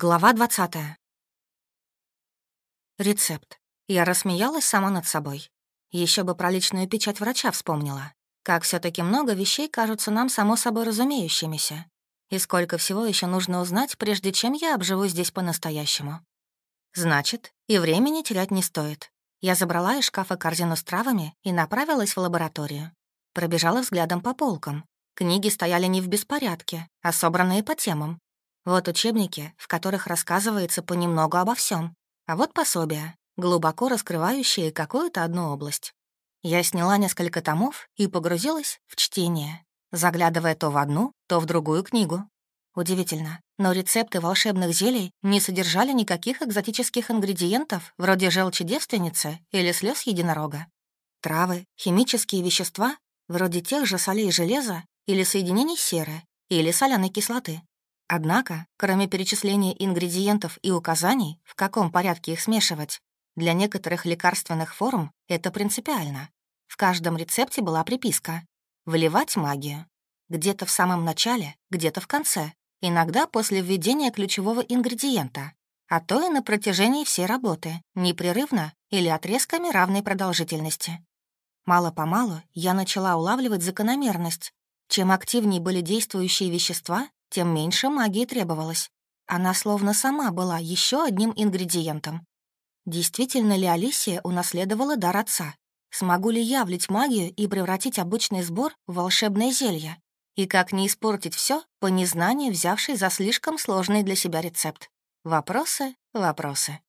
Глава 20. Рецепт. Я рассмеялась сама над собой. Еще бы про личную печать врача вспомнила. Как все таки много вещей кажутся нам само собой разумеющимися. И сколько всего еще нужно узнать, прежде чем я обживу здесь по-настоящему. Значит, и времени терять не стоит. Я забрала из шкафа корзину с травами и направилась в лабораторию. Пробежала взглядом по полкам. Книги стояли не в беспорядке, а собранные по темам, вот учебники, в которых рассказывается понемногу обо всем, А вот пособия, глубоко раскрывающие какую-то одну область. Я сняла несколько томов и погрузилась в чтение, заглядывая то в одну, то в другую книгу. Удивительно, но рецепты волшебных зелий не содержали никаких экзотических ингредиентов, вроде желчи девственницы или слез единорога. Травы, химические вещества, вроде тех же солей железа или соединений серы или соляной кислоты, Однако, кроме перечисления ингредиентов и указаний, в каком порядке их смешивать, для некоторых лекарственных форм это принципиально. В каждом рецепте была приписка «Вливать магию». Где-то в самом начале, где-то в конце, иногда после введения ключевого ингредиента, а то и на протяжении всей работы, непрерывно или отрезками равной продолжительности. Мало-помалу я начала улавливать закономерность. Чем активнее были действующие вещества, тем меньше магии требовалось. Она словно сама была еще одним ингредиентом. Действительно ли Алисия унаследовала дар отца? Смогу ли я влить магию и превратить обычный сбор в волшебное зелье? И как не испортить все по незнанию, взявший за слишком сложный для себя рецепт? Вопросы, вопросы.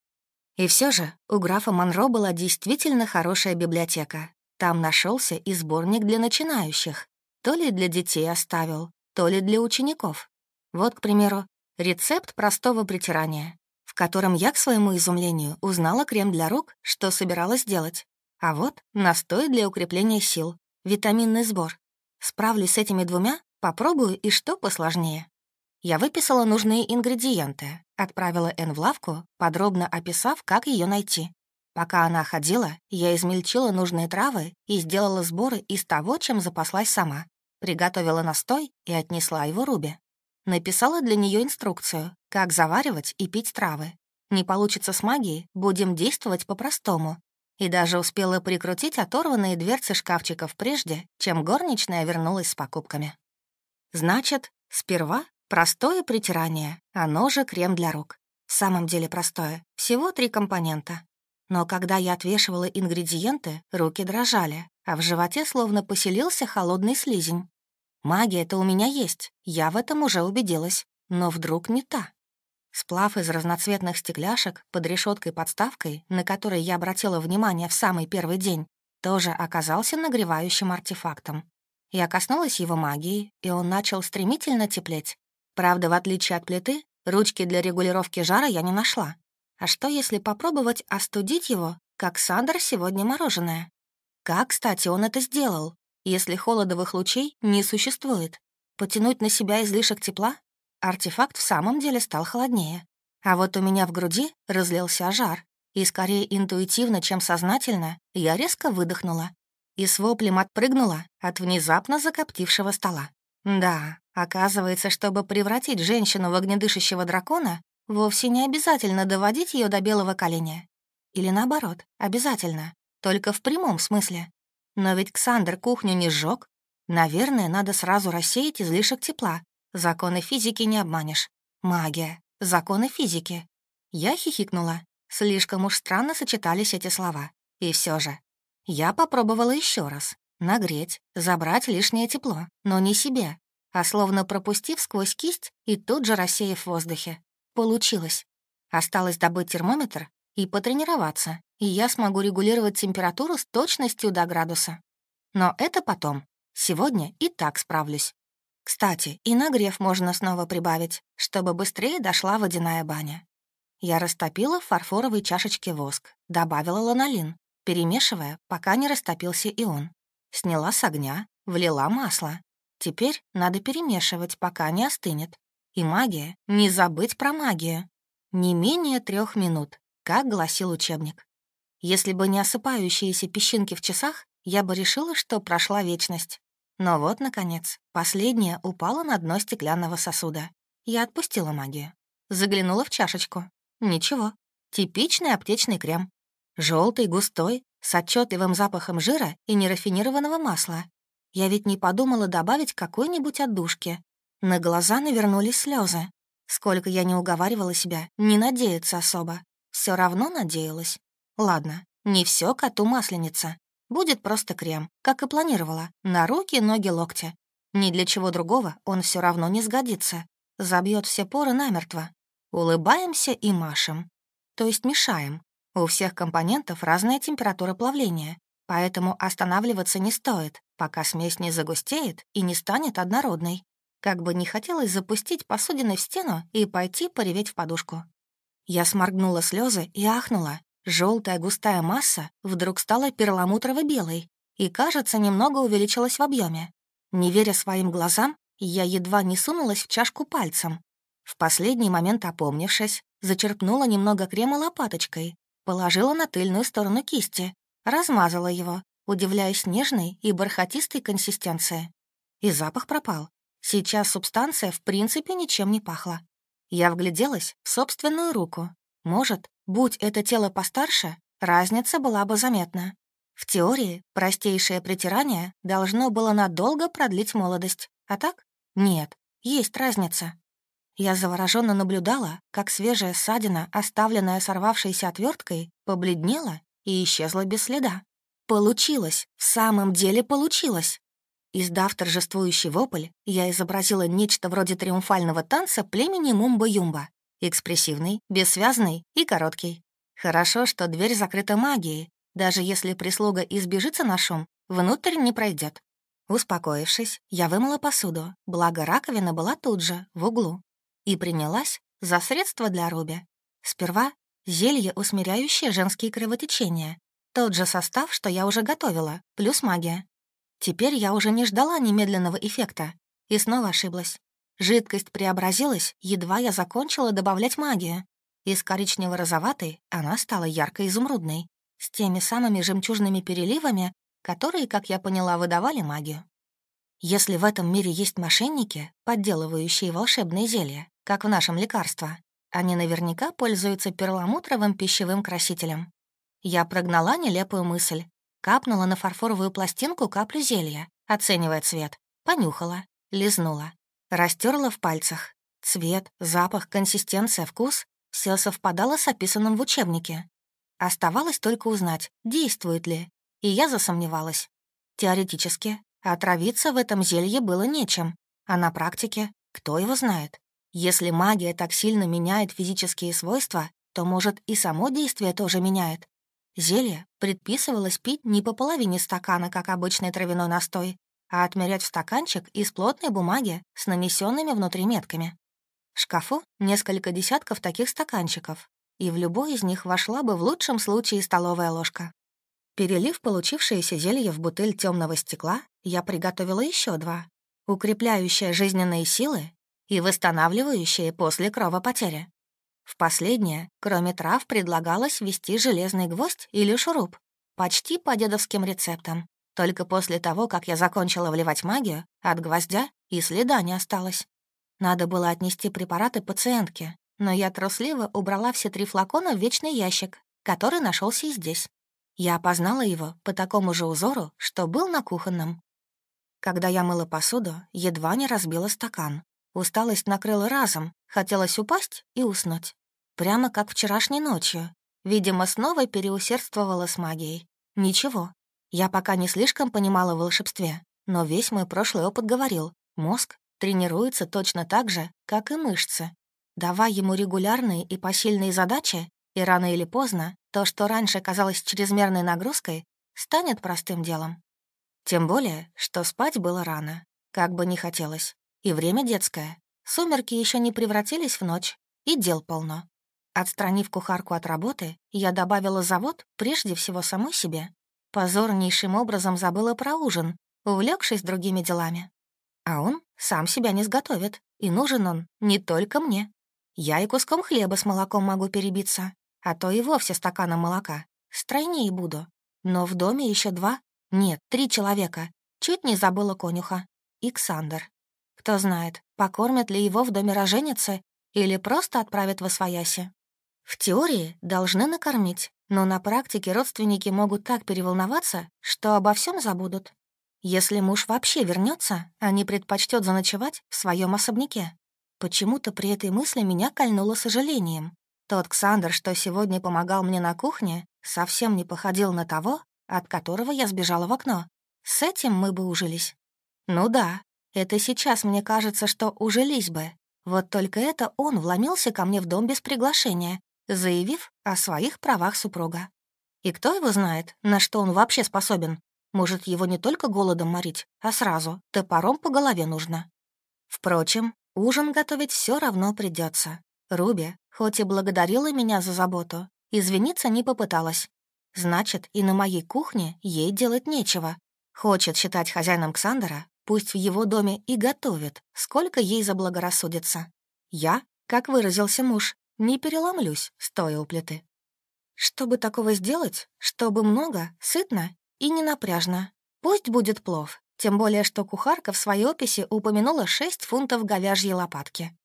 И все же у графа Монро была действительно хорошая библиотека. Там нашелся и сборник для начинающих. То ли для детей оставил, то ли для учеников. Вот, к примеру, рецепт простого притирания, в котором я, к своему изумлению, узнала крем для рук, что собиралась делать. А вот настой для укрепления сил, витаминный сбор. Справлюсь с этими двумя, попробую и что посложнее. Я выписала нужные ингредиенты, отправила Эн в лавку, подробно описав, как ее найти. Пока она ходила, я измельчила нужные травы и сделала сборы из того, чем запаслась сама. Приготовила настой и отнесла его Рубе. Написала для нее инструкцию, как заваривать и пить травы. Не получится с магией, будем действовать по-простому. И даже успела прикрутить оторванные дверцы шкафчиков прежде, чем горничная вернулась с покупками. Значит, сперва простое притирание, а оно же крем для рук. В самом деле простое, всего три компонента. Но когда я отвешивала ингредиенты, руки дрожали, а в животе словно поселился холодный слизень. Магия-то у меня есть, я в этом уже убедилась, но вдруг не та. Сплав из разноцветных стекляшек под решеткой-подставкой, на которой я обратила внимание в самый первый день, тоже оказался нагревающим артефактом. Я коснулась его магии, и он начал стремительно теплеть. Правда, в отличие от плиты, ручки для регулировки жара я не нашла. А что, если попробовать остудить его, как Сандер сегодня мороженое? Как, кстати, он это сделал? Если холодовых лучей не существует, потянуть на себя излишек тепла, артефакт в самом деле стал холоднее. А вот у меня в груди разлился жар, и скорее интуитивно, чем сознательно, я резко выдохнула и с воплем отпрыгнула от внезапно закоптившего стола. Да, оказывается, чтобы превратить женщину в огнедышащего дракона, вовсе не обязательно доводить ее до белого коленя. Или наоборот, обязательно, только в прямом смысле. Но ведь Ксандр кухню не сжег. Наверное, надо сразу рассеять излишек тепла. Законы физики не обманешь. Магия. Законы физики. Я хихикнула. Слишком уж странно сочетались эти слова. И все же. Я попробовала еще раз. Нагреть, забрать лишнее тепло, но не себе, а словно пропустив сквозь кисть и тут же рассеяв в воздухе. Получилось. Осталось добыть термометр и потренироваться, и я смогу регулировать температуру с точностью до градуса. Но это потом. Сегодня и так справлюсь. Кстати, и нагрев можно снова прибавить, чтобы быстрее дошла водяная баня. Я растопила в фарфоровой чашечке воск, добавила ланолин, перемешивая, пока не растопился и он. Сняла с огня, влила масло. Теперь надо перемешивать, пока не остынет. И магия, не забыть про магию. Не менее трех минут, как гласил учебник. Если бы не осыпающиеся песчинки в часах, я бы решила, что прошла вечность. Но вот, наконец, последняя упала на дно стеклянного сосуда. Я отпустила магию. Заглянула в чашечку. Ничего. Типичный аптечный крем. Желтый, густой, с отчетливым запахом жира и нерафинированного масла. Я ведь не подумала добавить какой-нибудь отдушки. На глаза навернулись слезы. Сколько я не уговаривала себя, не надеяться особо. Все равно надеялась. Ладно, не все коту масленица. Будет просто крем, как и планировала, на руки, ноги, локти. Ни для чего другого он все равно не сгодится. Забьет все поры намертво. Улыбаемся и машем. То есть мешаем. У всех компонентов разная температура плавления, поэтому останавливаться не стоит, пока смесь не загустеет и не станет однородной. Как бы не хотелось запустить посудины в стену и пойти пореветь в подушку. Я сморгнула слезы и ахнула. Желтая густая масса вдруг стала перламутрово-белой и, кажется, немного увеличилась в объеме. Не веря своим глазам, я едва не сунулась в чашку пальцем. В последний момент опомнившись, зачерпнула немного крема лопаточкой, положила на тыльную сторону кисти, размазала его, удивляясь нежной и бархатистой консистенции. И запах пропал. Сейчас субстанция в принципе ничем не пахла. Я вгляделась в собственную руку. Может, Будь это тело постарше, разница была бы заметна. В теории простейшее притирание должно было надолго продлить молодость, а так? Нет, есть разница. Я завороженно наблюдала, как свежая ссадина, оставленная сорвавшейся отверткой, побледнела и исчезла без следа. Получилось, в самом деле получилось. Издав торжествующий вопль, я изобразила нечто вроде триумфального танца племени Мумба-Юмба экспрессивный, бессвязный и короткий. Хорошо, что дверь закрыта магией. Даже если прислуга избежится на шум, внутрь не пройдет. Успокоившись, я вымыла посуду, благо раковина была тут же, в углу, и принялась за средства для руби. Сперва зелье, усмиряющее женские кровотечения. Тот же состав, что я уже готовила, плюс магия. Теперь я уже не ждала немедленного эффекта и снова ошиблась. Жидкость преобразилась, едва я закончила добавлять магию. Из коричнево-розоватой она стала ярко-изумрудной, с теми самыми жемчужными переливами, которые, как я поняла, выдавали магию. Если в этом мире есть мошенники, подделывающие волшебные зелья, как в нашем лекарства, они наверняка пользуются перламутровым пищевым красителем. Я прогнала нелепую мысль, капнула на фарфоровую пластинку каплю зелья, оценивая цвет, понюхала, лизнула растерла в пальцах. Цвет, запах, консистенция, вкус — все совпадало с описанным в учебнике. Оставалось только узнать, действует ли. И я засомневалась. Теоретически, отравиться в этом зелье было нечем, а на практике кто его знает? Если магия так сильно меняет физические свойства, то, может, и само действие тоже меняет. Зелье предписывалось пить не по половине стакана, как обычный травяной настой, а отмерять в стаканчик из плотной бумаги с нанесенными внутри метками. В шкафу несколько десятков таких стаканчиков, и в любой из них вошла бы в лучшем случае столовая ложка. Перелив получившееся зелье в бутыль темного стекла, я приготовила еще два, укрепляющие жизненные силы и восстанавливающие после кровопотери. В последнее, кроме трав, предлагалось ввести железный гвоздь или шуруп, почти по дедовским рецептам. Только после того, как я закончила вливать магию, от гвоздя и следа не осталось. Надо было отнести препараты пациентке, но я трусливо убрала все три флакона в вечный ящик, который нашелся и здесь. Я опознала его по такому же узору, что был на кухонном. Когда я мыла посуду, едва не разбила стакан. Усталость накрыла разом, хотелось упасть и уснуть. Прямо как вчерашней ночью. Видимо, снова переусердствовала с магией. Ничего, я пока не слишком понимала в волшебстве, но весь мой прошлый опыт говорил, мозг тренируется точно так же, как и мышцы. Давай ему регулярные и посильные задачи, и рано или поздно то, что раньше казалось чрезмерной нагрузкой, станет простым делом. Тем более, что спать было рано, как бы не хотелось. И время детское. Сумерки еще не превратились в ночь, и дел полно. Отстранив кухарку от работы, я добавила завод прежде всего самой себе позорнейшим образом забыла про ужин, увлекшись другими делами. А он сам себя не сготовит, и нужен он не только мне. Я и куском хлеба с молоком могу перебиться, а то и вовсе стаканом молока. Стройнее буду. Но в доме еще два, нет, три человека. Чуть не забыла конюха. Иксандр. Кто знает, покормят ли его в доме роженицы или просто отправят во свояси. В теории должны накормить, но на практике родственники могут так переволноваться, что обо всем забудут. Если муж вообще вернется, они предпочтет заночевать в своем особняке. Почему-то при этой мысли меня кольнуло сожалением. Тот Ксандр, что сегодня помогал мне на кухне, совсем не походил на того, от которого я сбежала в окно. С этим мы бы ужились. Ну да, это сейчас мне кажется, что ужились бы. Вот только это он вломился ко мне в дом без приглашения заявив о своих правах супруга. И кто его знает, на что он вообще способен? Может, его не только голодом морить, а сразу топором по голове нужно. Впрочем, ужин готовить все равно придется. Руби, хоть и благодарила меня за заботу, извиниться не попыталась. Значит, и на моей кухне ей делать нечего. Хочет считать хозяином Ксандера, пусть в его доме и готовит, сколько ей заблагорассудится. Я, как выразился муж, не переломлюсь, стоя у плиты. Чтобы такого сделать, чтобы много, сытно и не напряжно. Пусть будет плов, тем более что кухарка в своей описи упомянула 6 фунтов говяжьей лопатки.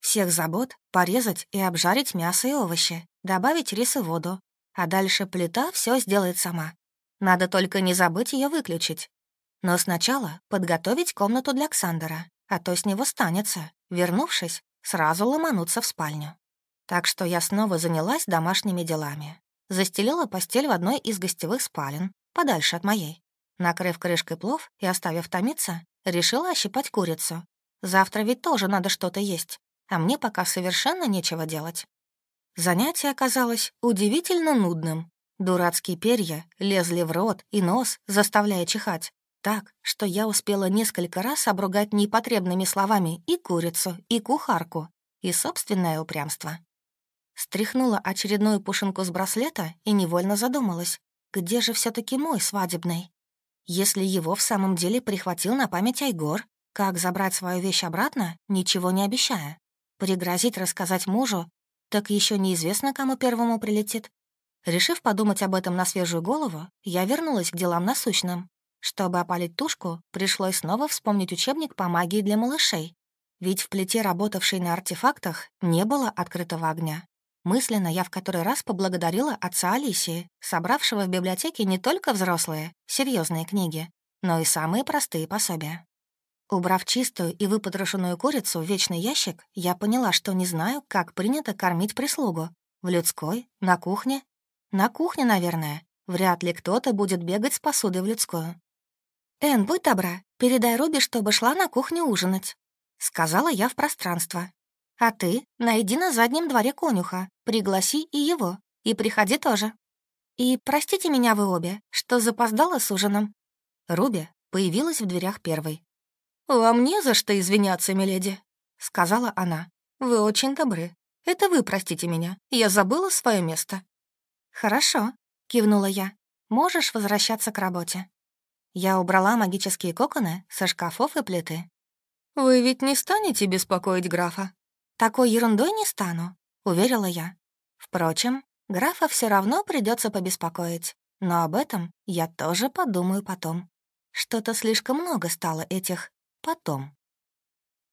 Всех забот — порезать и обжарить мясо и овощи, добавить рис и воду, а дальше плита все сделает сама. Надо только не забыть ее выключить. Но сначала подготовить комнату для Ксандера, а то с него станется, вернувшись, сразу ломануться в спальню. Так что я снова занялась домашними делами. Застелила постель в одной из гостевых спален, подальше от моей. Накрыв крышкой плов и оставив томиться, решила ощипать курицу. Завтра ведь тоже надо что-то есть, а мне пока совершенно нечего делать. Занятие оказалось удивительно нудным. Дурацкие перья лезли в рот и нос, заставляя чихать. Так, что я успела несколько раз обругать непотребными словами и курицу, и кухарку, и собственное упрямство стряхнула очередную пушинку с браслета и невольно задумалась, где же все таки мой свадебный? Если его в самом деле прихватил на память Айгор, как забрать свою вещь обратно, ничего не обещая? Пригрозить рассказать мужу? Так еще неизвестно, кому первому прилетит. Решив подумать об этом на свежую голову, я вернулась к делам насущным. Чтобы опалить тушку, пришлось снова вспомнить учебник по магии для малышей, ведь в плите, работавшей на артефактах, не было открытого огня. Мысленно я в который раз поблагодарила отца Алисии, собравшего в библиотеке не только взрослые, серьезные книги, но и самые простые пособия. Убрав чистую и выпотрошенную курицу в вечный ящик, я поняла, что не знаю, как принято кормить прислугу. В людской? На кухне? На кухне, наверное. Вряд ли кто-то будет бегать с посудой в людскую. «Энн, будь добра, передай Руби, чтобы шла на кухню ужинать», — сказала я в пространство, а ты найди на заднем дворе конюха, пригласи и его, и приходи тоже. И простите меня вы обе, что запоздала с ужином». Руби появилась в дверях первой. «Вам не за что извиняться, миледи», — сказала она. «Вы очень добры. Это вы простите меня. Я забыла свое место». «Хорошо», — кивнула я. «Можешь возвращаться к работе». Я убрала магические коконы со шкафов и плиты. «Вы ведь не станете беспокоить графа?» Такой ерундой не стану», — уверила я. Впрочем, графа все равно придется побеспокоить, но об этом я тоже подумаю потом. Что-то слишком много стало этих «потом».